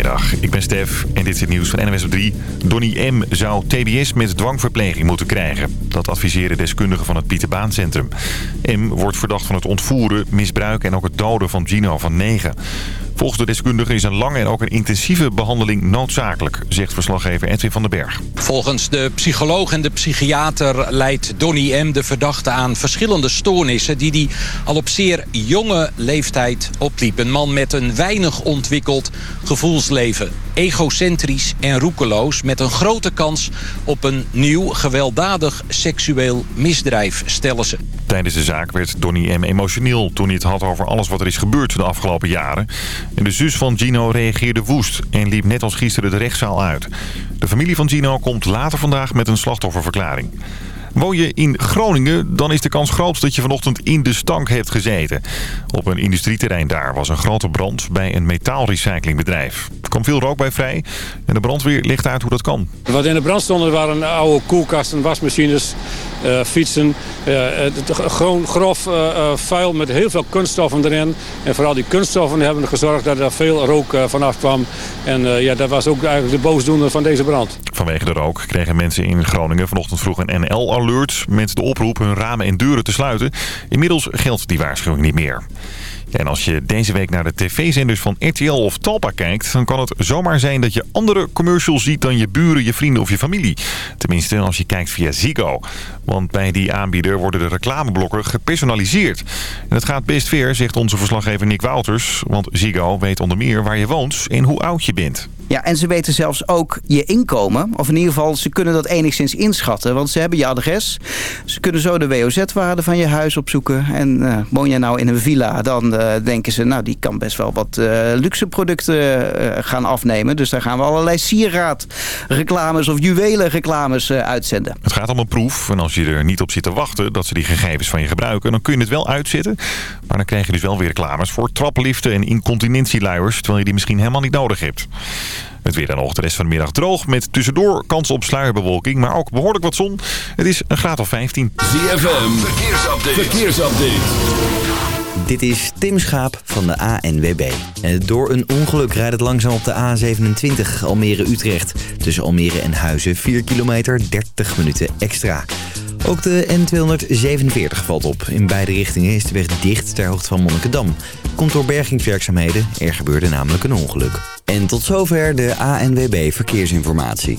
Goedemiddag, ik ben Stef en dit is het nieuws van NWS op 3. Donny M. zou TBS met dwangverpleging moeten krijgen. Dat adviseren deskundigen van het Pieterbaancentrum. M. wordt verdacht van het ontvoeren, misbruiken en ook het doden van Gino van 9. Volgens de deskundigen is een lange en ook een intensieve behandeling noodzakelijk, zegt verslaggever Edwin van den Berg. Volgens de psycholoog en de psychiater leidt Donny M. de verdachte aan verschillende stoornissen... die hij al op zeer jonge leeftijd opliep. Een man met een weinig ontwikkeld gevoelsleven. Egocentrisch en roekeloos met een grote kans op een nieuw gewelddadig seksueel misdrijf, stellen ze. Tijdens de zaak werd Donny M. emotioneel toen hij het had over alles wat er is gebeurd de afgelopen jaren. De zus van Gino reageerde woest en liep net als gisteren de rechtszaal uit. De familie van Gino komt later vandaag met een slachtofferverklaring. Woon je in Groningen, dan is de kans groot dat je vanochtend in de stank hebt gezeten. Op een industrieterrein daar was een grote brand bij een metaalrecyclingbedrijf. Er kwam veel rook bij vrij en de brandweer legt uit hoe dat kan. Wat in de brand stonden waren oude koelkasten, wasmachines, uh, fietsen. Uh, gewoon grof uh, vuil met heel veel kunststoffen erin. En vooral die kunststoffen hebben gezorgd dat er veel rook vanaf kwam. En ja, dat was ook eigenlijk de boosdoener van deze brand. Vanwege de rook kregen mensen in Groningen vanochtend vroeg een Met de oproep hun ramen en deuren te sluiten. Inmiddels geldt die waarschuwing niet meer. En als je deze week naar de tv-zenders van RTL of Talpa kijkt... dan kan het zomaar zijn dat je andere commercials ziet dan je buren, je vrienden of je familie. Tenminste, als je kijkt via Ziggo. Want bij die aanbieder worden de reclameblokken gepersonaliseerd. En het gaat best ver, zegt onze verslaggever Nick Wouters. Want Ziggo weet onder meer waar je woont en hoe oud je bent. Ja, en ze weten zelfs ook je inkomen. Of in ieder geval, ze kunnen dat enigszins inschatten. Want ze hebben je adres. Ze kunnen zo de WOZ-waarde van je huis opzoeken. En uh, woon jij nou in een villa, dan uh, denken ze... nou, die kan best wel wat uh, luxe producten gaan afnemen. Dus daar gaan we allerlei sieraadreclames of juwelenreclames uitzenden. Het gaat om een proef. En als je er niet op zit te wachten dat ze die gegevens van je gebruiken... dan kun je het wel uitzetten. Maar dan krijg je dus wel weer reclames voor trapliften en incontinentieluiers... terwijl je die misschien helemaal niet nodig hebt. Het weer dan nog de rest van de middag droog met tussendoor kans op sluierbewolking, maar ook behoorlijk wat zon. Het is een graad of 15. ZFM, verkeersupdate. verkeersupdate. Dit is Tim Schaap van de ANWB. Door een ongeluk rijdt het langzaam op de A27 Almere-Utrecht. Tussen Almere en Huizen 4 kilometer, 30 minuten extra. Ook de N247 valt op. In beide richtingen is de weg dicht ter hoogte van Monnikendam. Komt door bergingswerkzaamheden. Er gebeurde namelijk een ongeluk. En tot zover de ANWB Verkeersinformatie.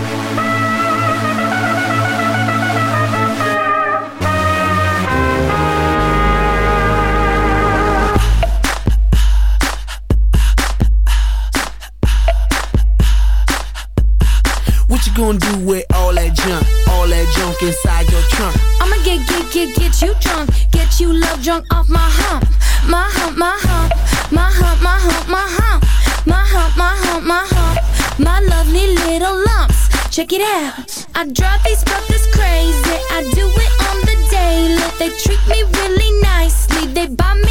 Inside your trunk? I'ma get, get, get, get you drunk. Get you love drunk off my hump. My hump, my hump. My hump, my hump, my hump. My hump, my hump, my hump. My lovely little lumps. Check it out. I drive these brothers crazy. I do it on the daily. They treat me really nicely. They buy me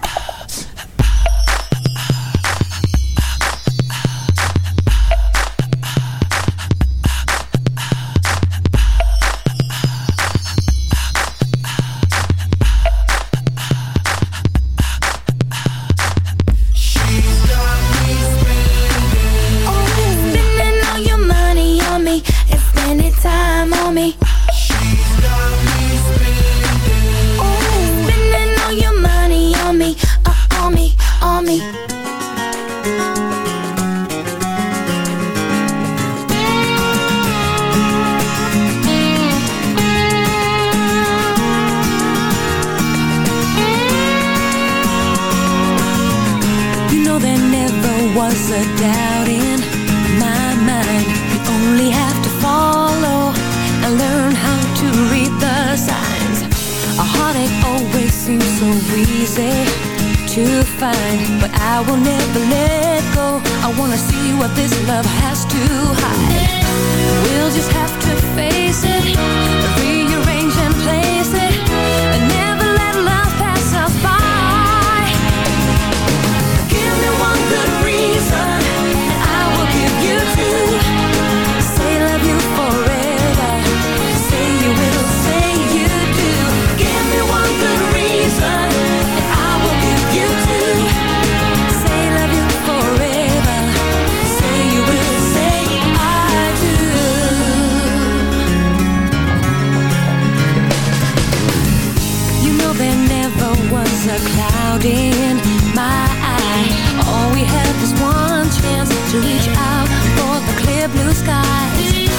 There's a cloud in my eye. All we have is one chance To reach out for the clear blue skies.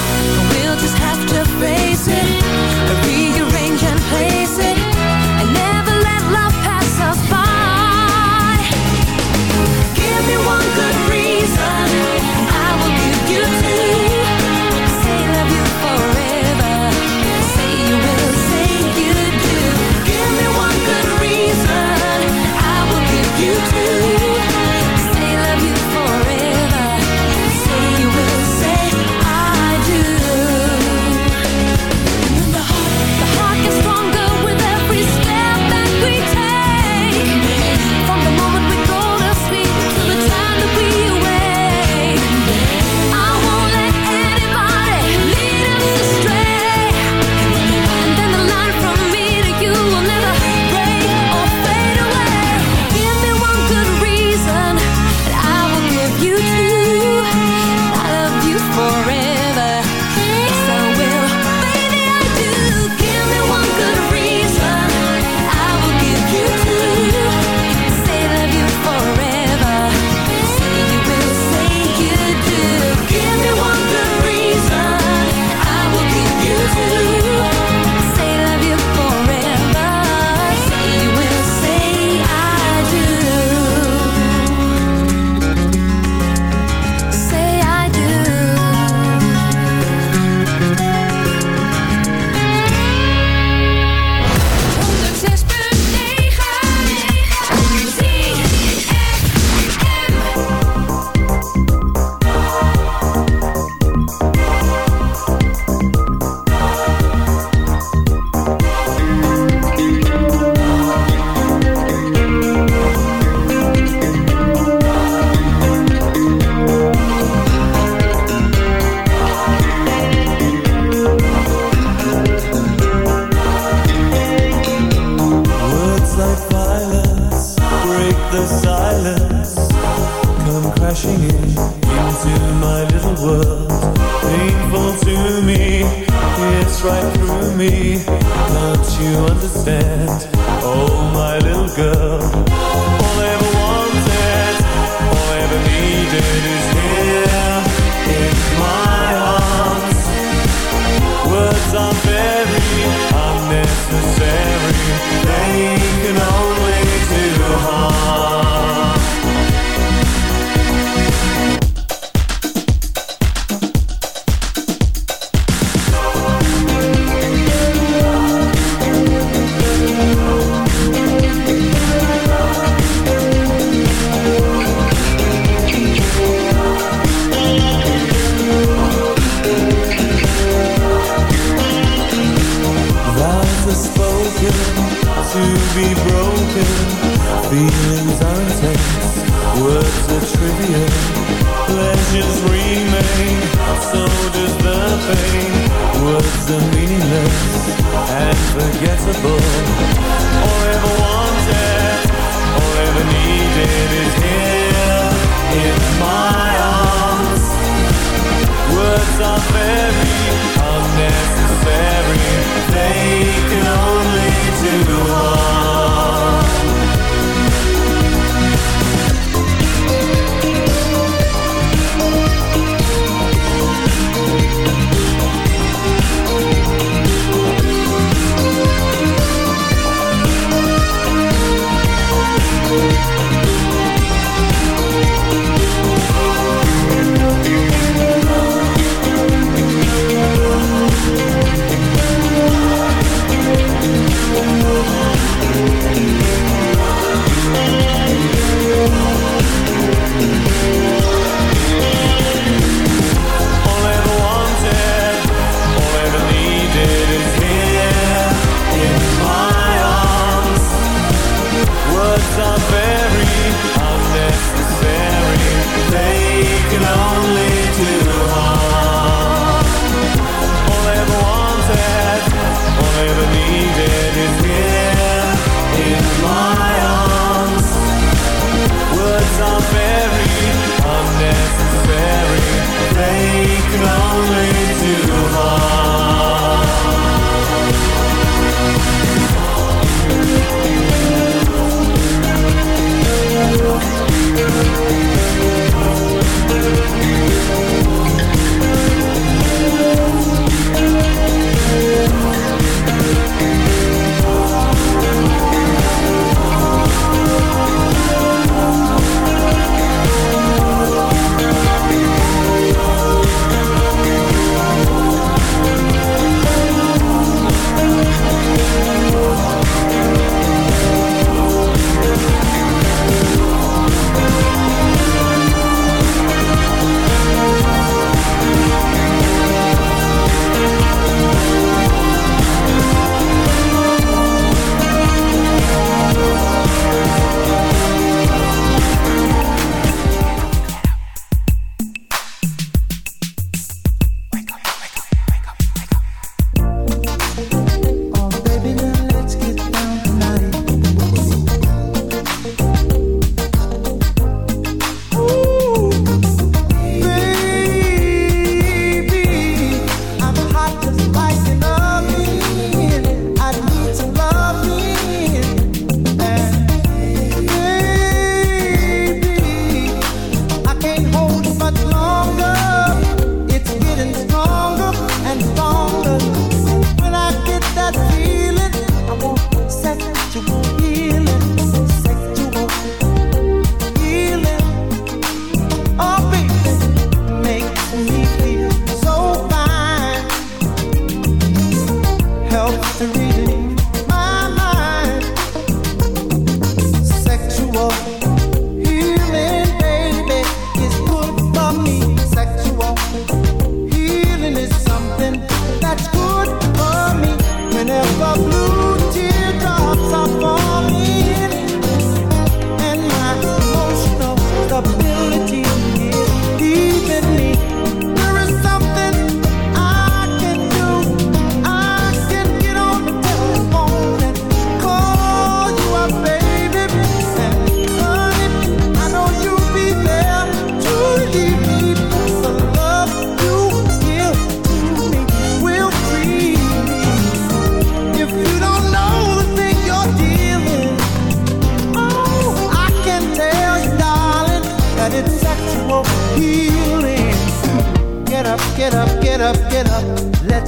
We'll just have to face it.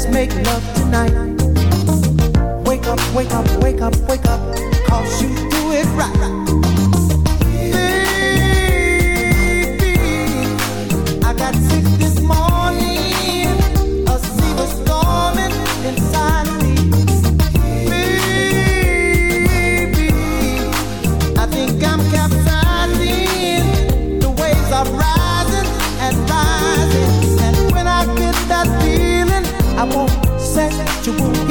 Let's make love tonight. Wake up, wake up, wake up, wake up. Cause you do it right. what you want.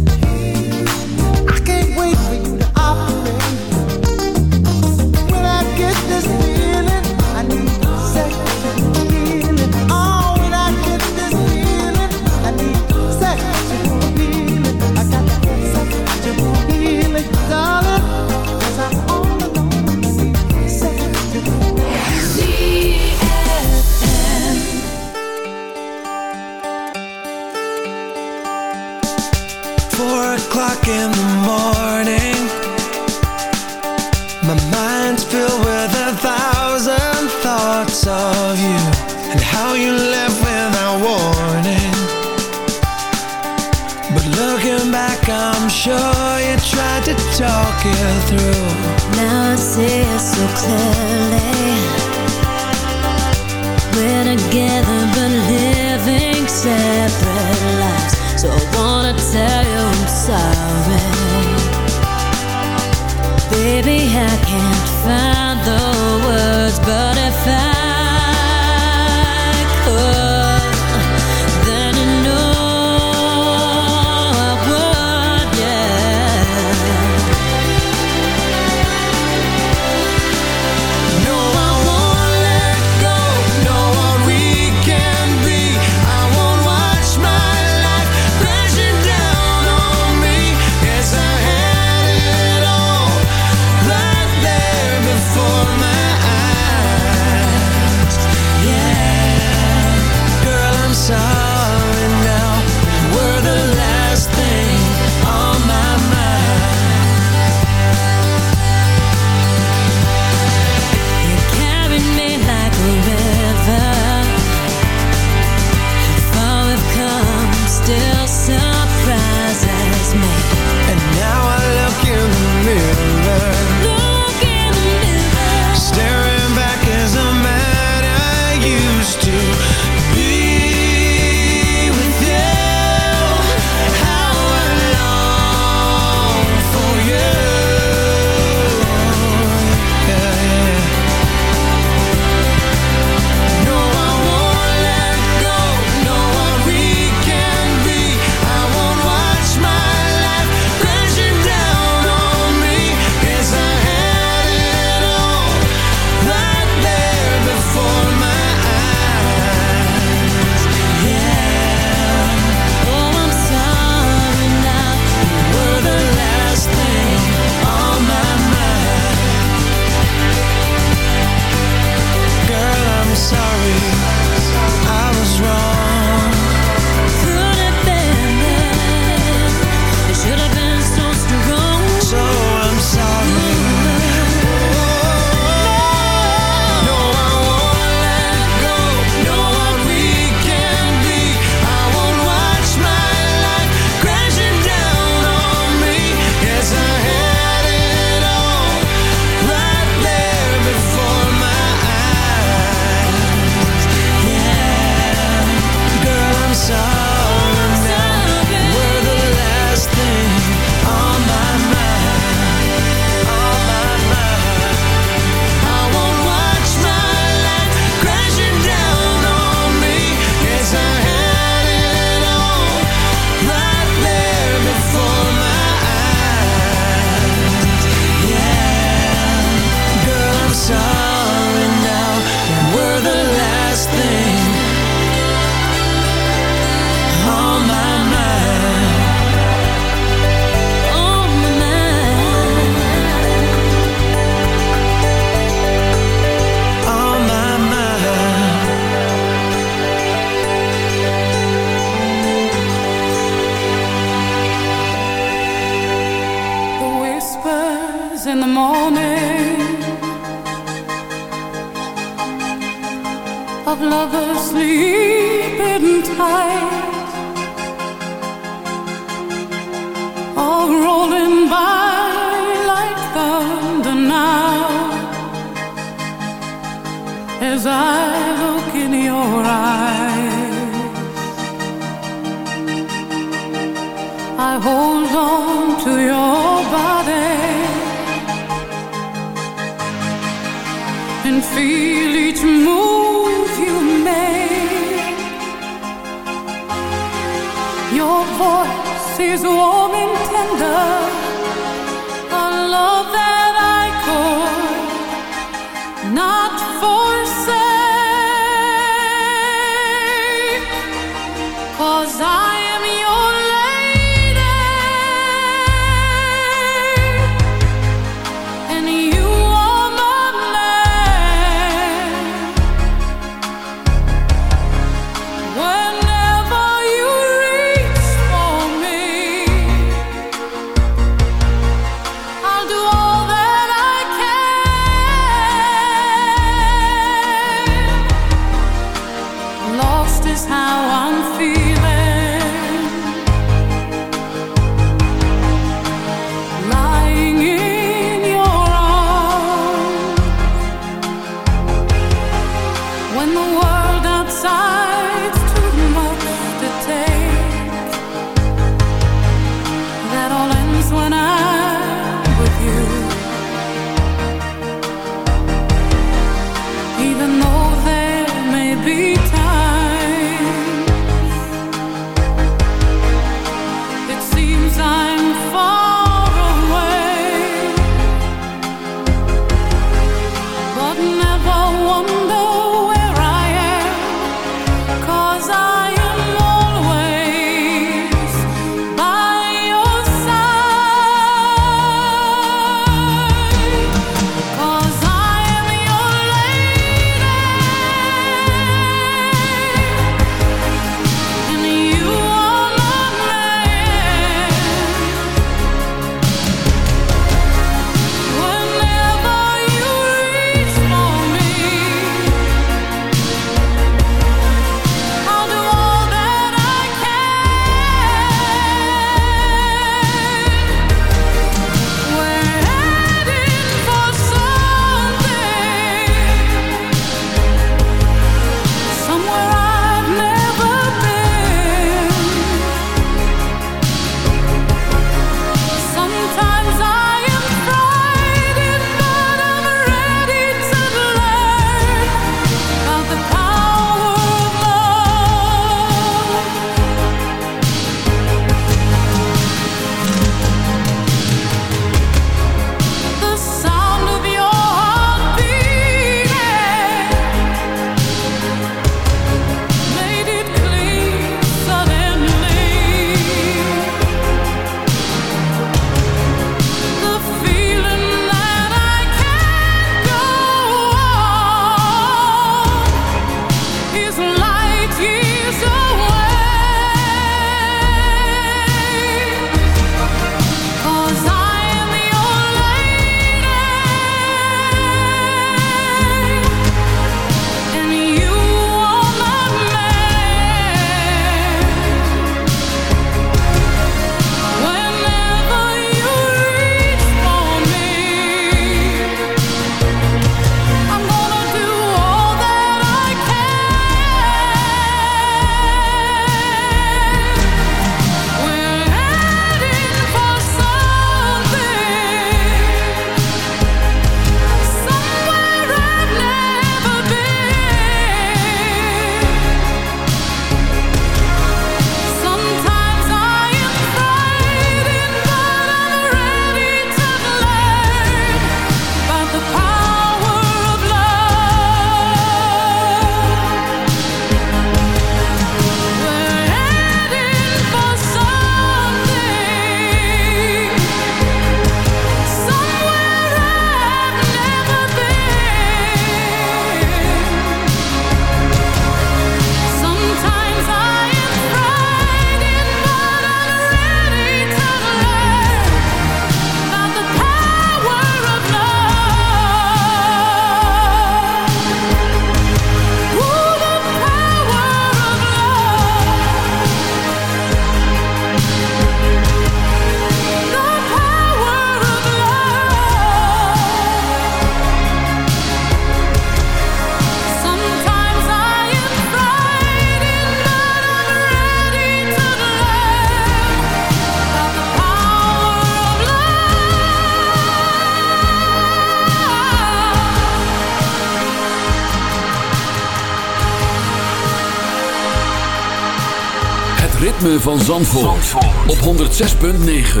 van Zandvoort, Zandvoort. op 106.9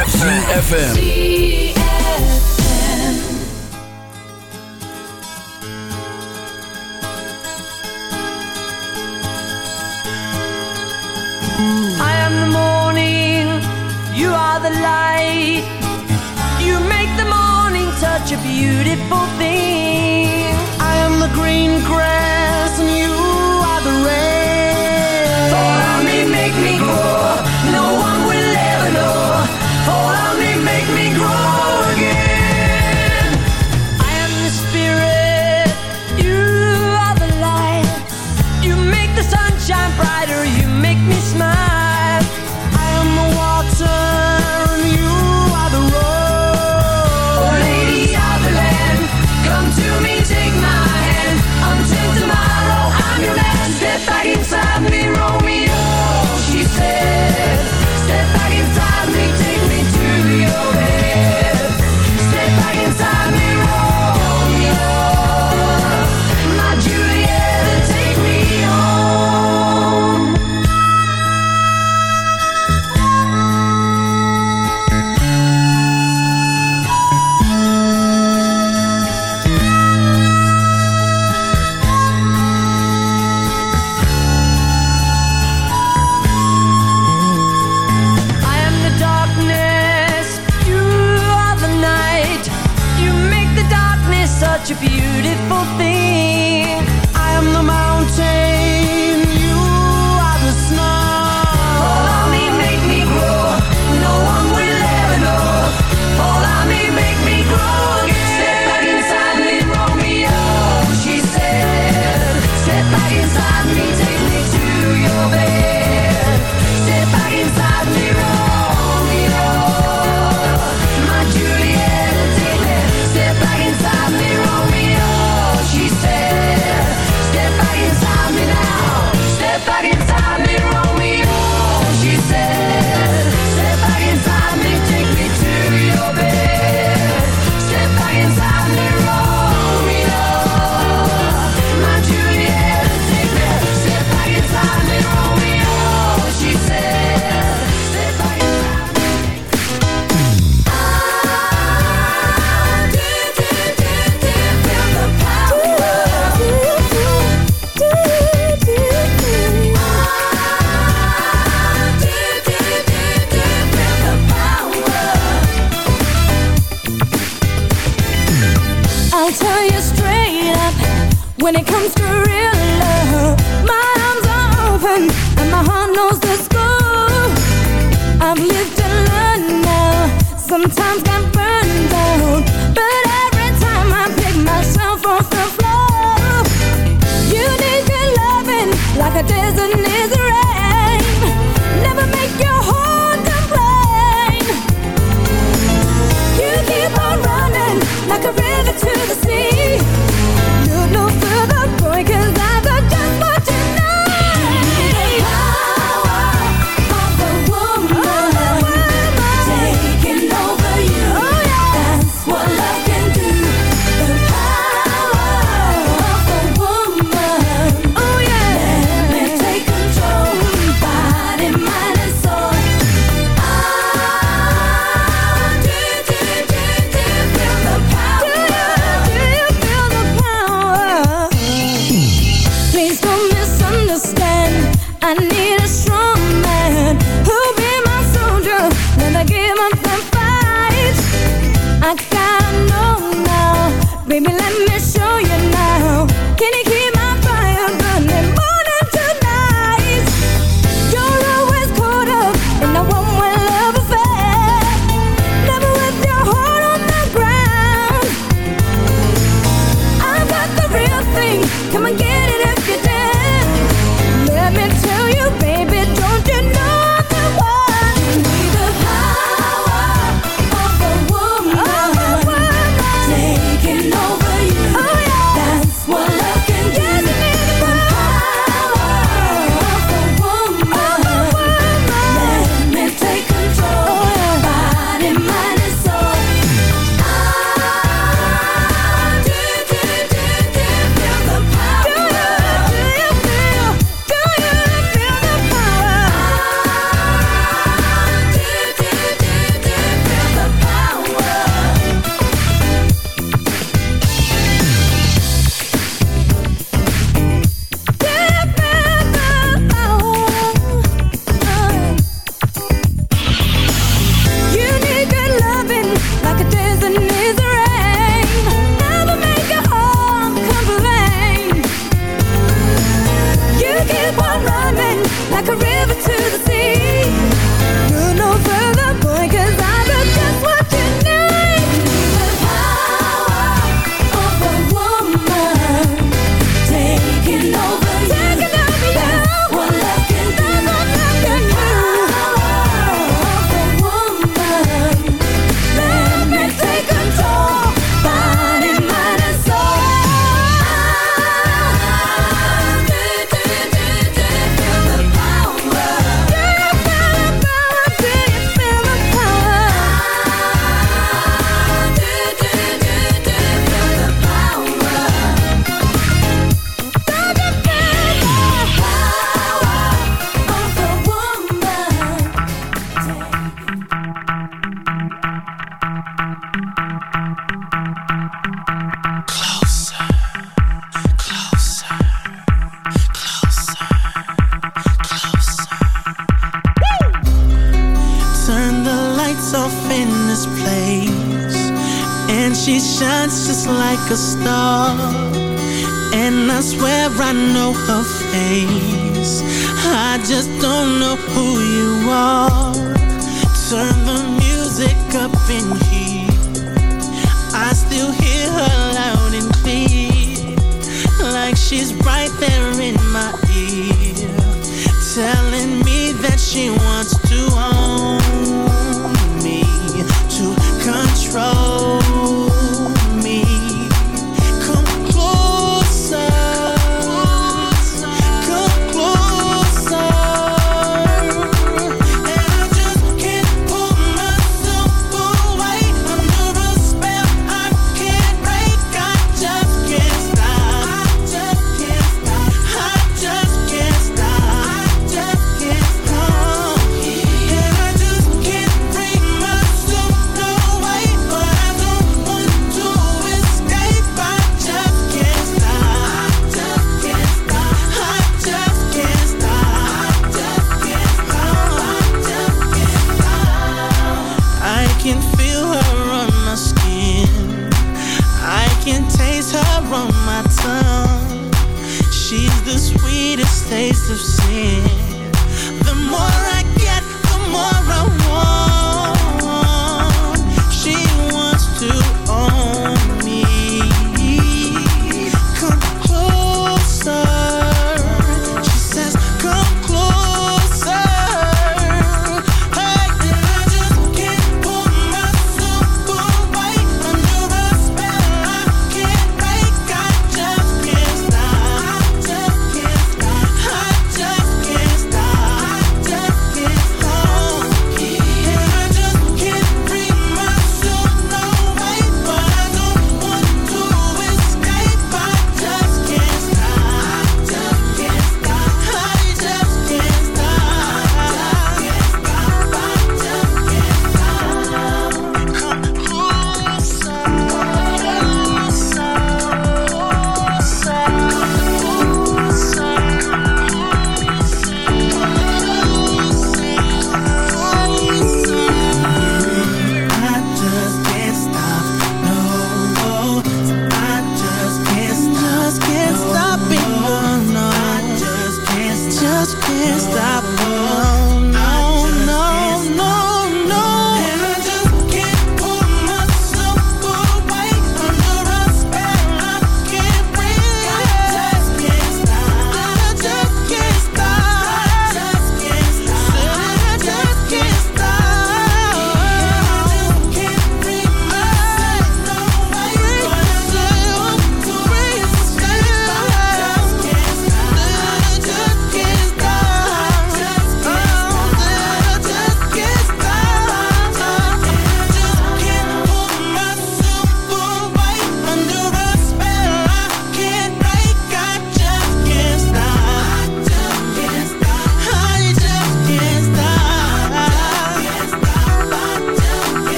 CFFM I am the morning, you are the light. You make the morning touch a beautiful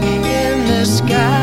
in the sky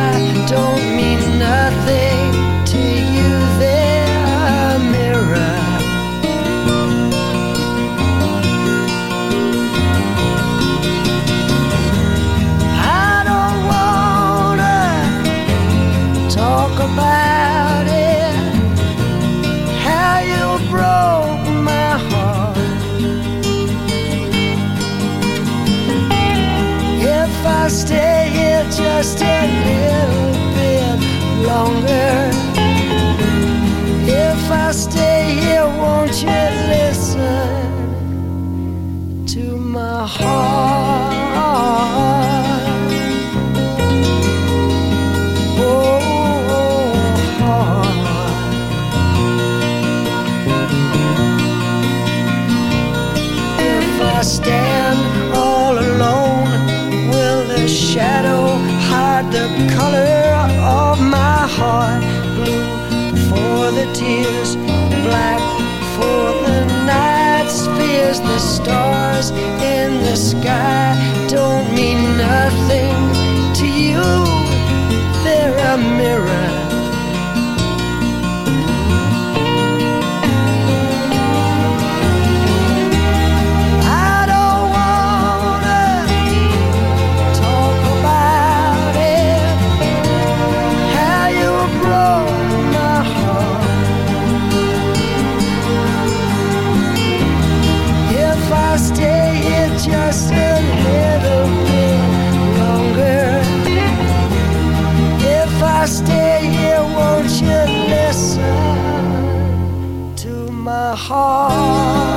my heart?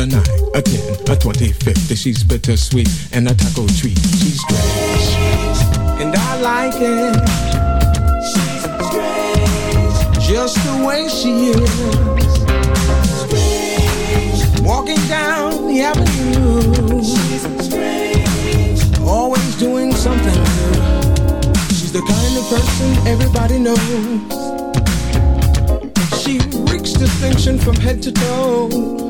A 9, a 10, a 20, 50. She's bittersweet and a taco treat. She's strange. And I like it. She's strange. Just the way she is. Strange. Walking down the avenue. She's strange. Always doing something new. She's the kind of person everybody knows. She reeks distinction from head to toe.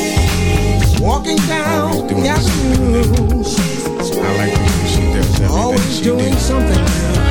Walking down the avenue. I like the way she does everything Always doing something